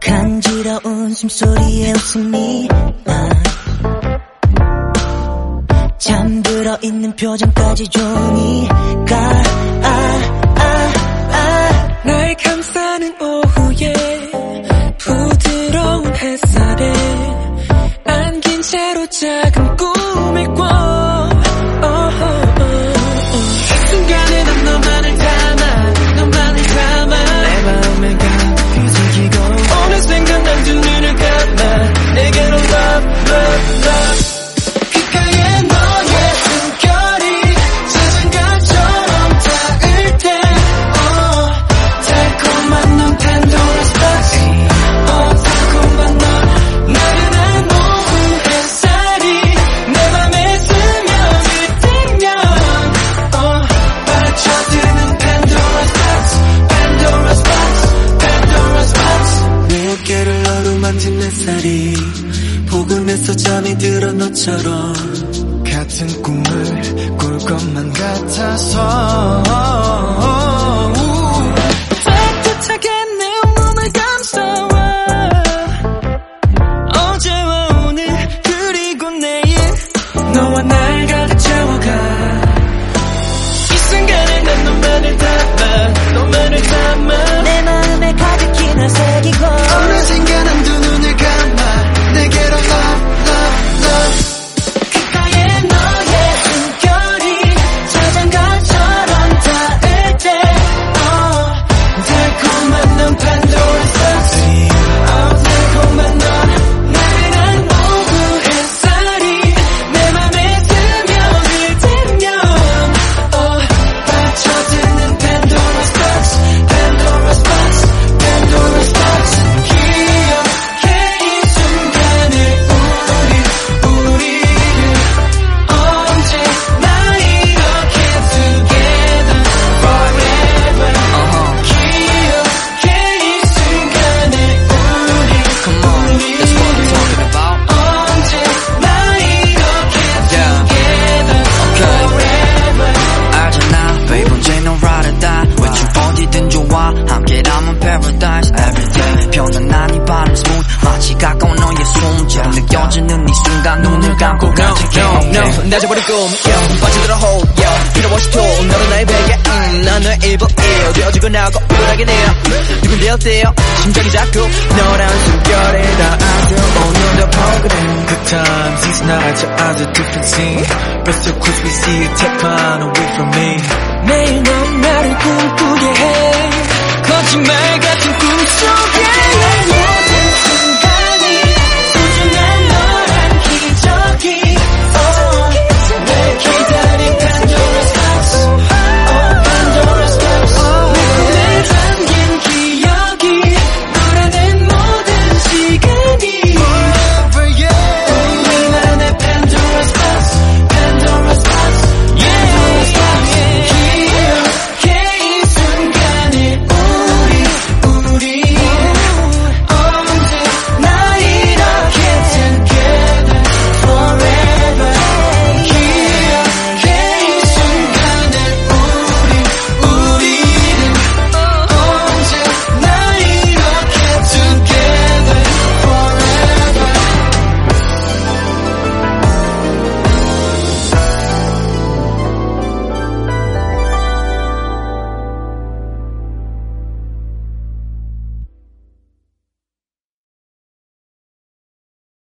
간지러운 숨소리에 웃음이 나. 잠들어 있는 표정까지 좋으니 햇살이 포근해서 잠이 들어 너처럼. 같은 꿈을 꿀 것만 같아서 감고 간직해 no, 낮아버린 꿈, yeah, 빠져들어 hold, yeah, 필요 없이 또, 너는 나의 베개, 음, 난 너의 일부, 일, 되어지고 나고, 우울하게 내어, 누군데요, 떼어, 심장이 자꾸, 너란 숨결에 닿아줘, 오늘도 포근해. Good times, these nights are as a different scene But so close we see it, take mine away from me 매일 넌 나를 꿈꾸게 해, 거짓말 같은 꿈 속에.